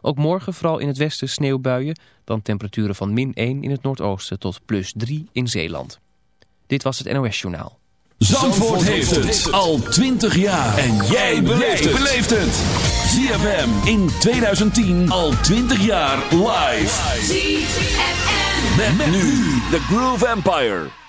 Ook morgen vooral in het westen sneeuwbuien. Dan temperaturen van min 1 in het noordoosten tot plus 3 in Zeeland. Dit was het NOS Journaal. Zandvoort, heeft het al 20 jaar. En jij beleeft het. ZFM in 2010 al 20 jaar live. ZFM. Met, nu de Groove Empire.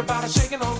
about shaking on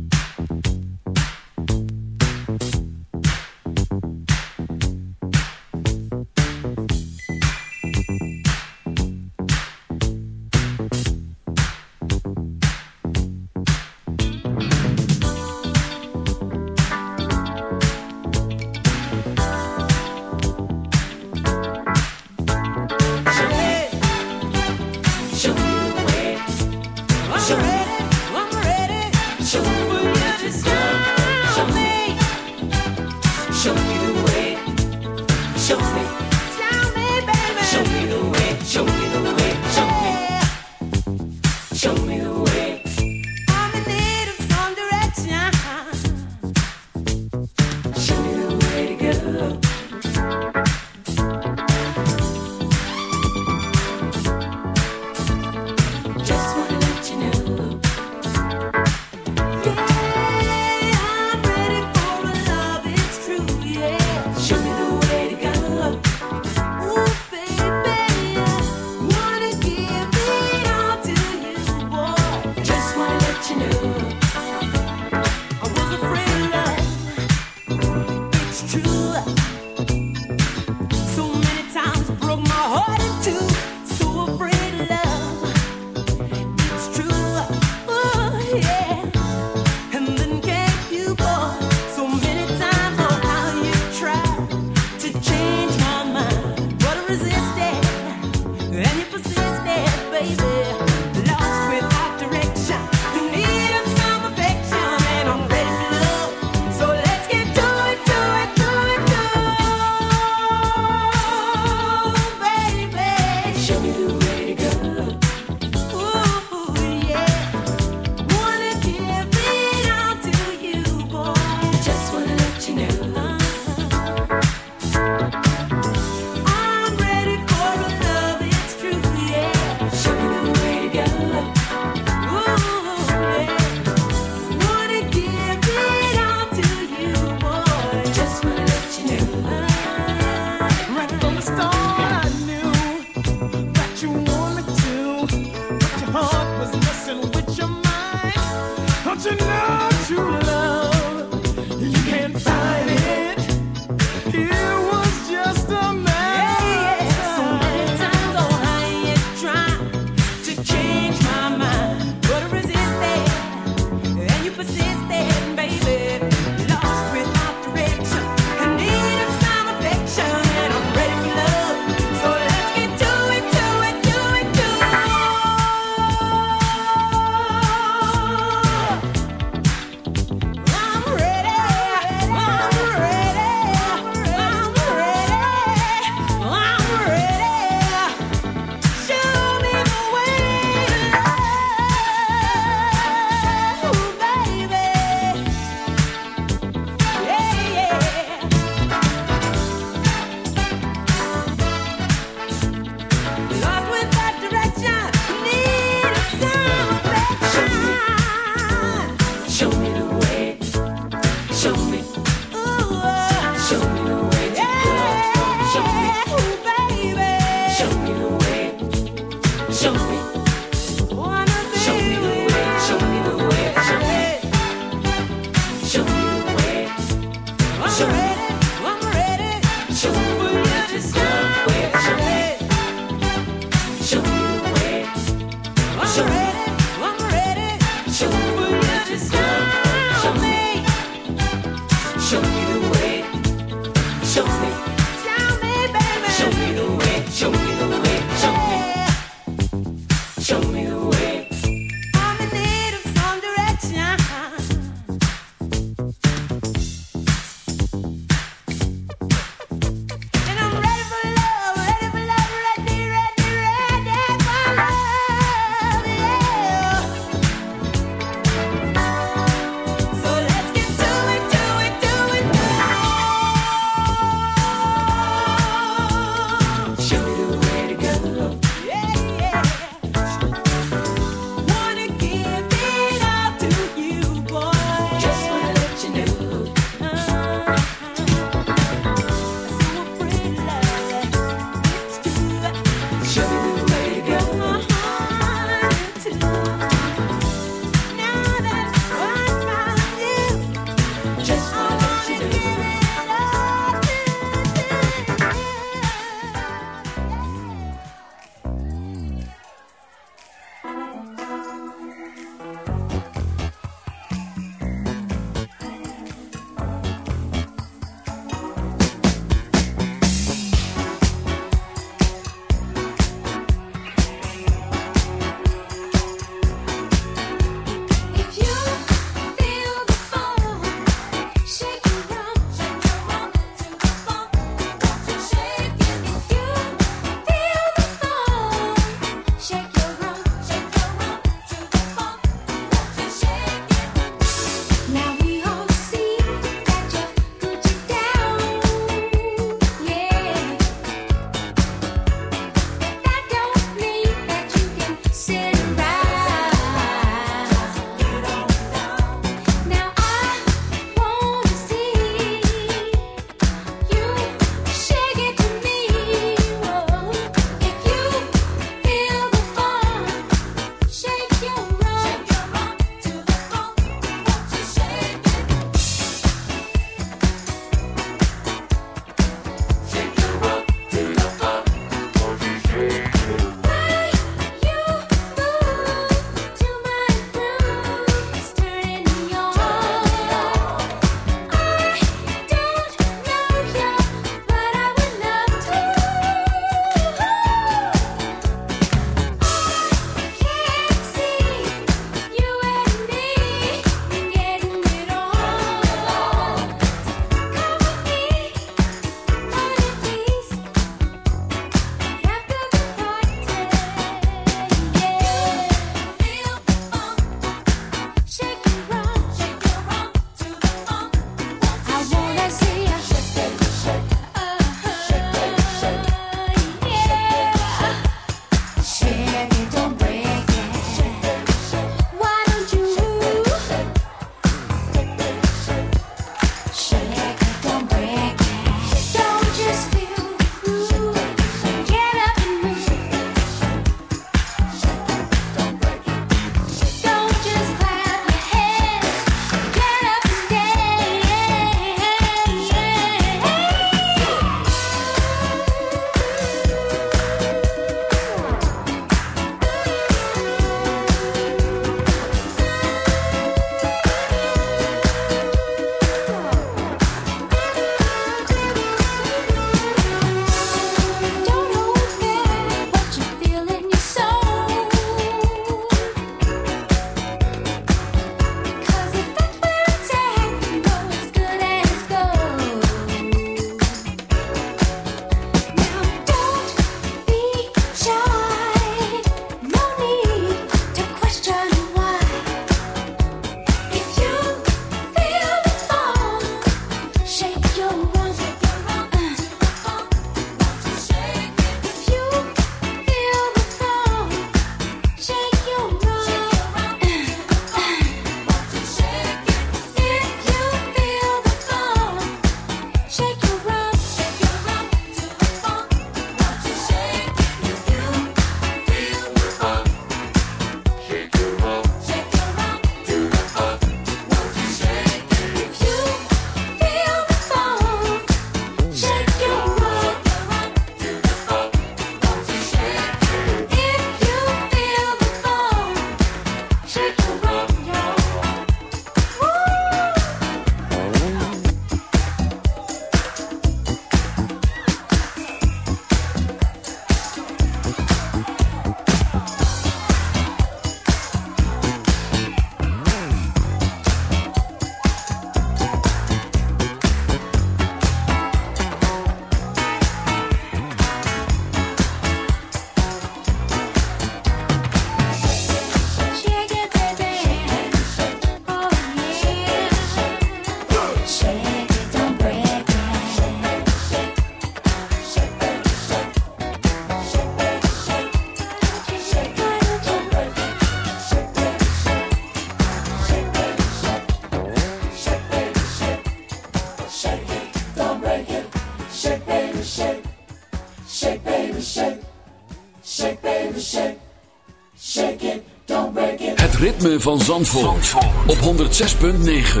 Van Zandvoort, op 106.9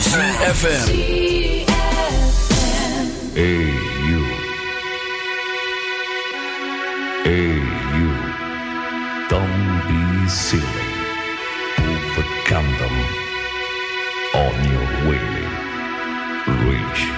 CFFM Hey you. Don't be silly. Overcome them On your way Reach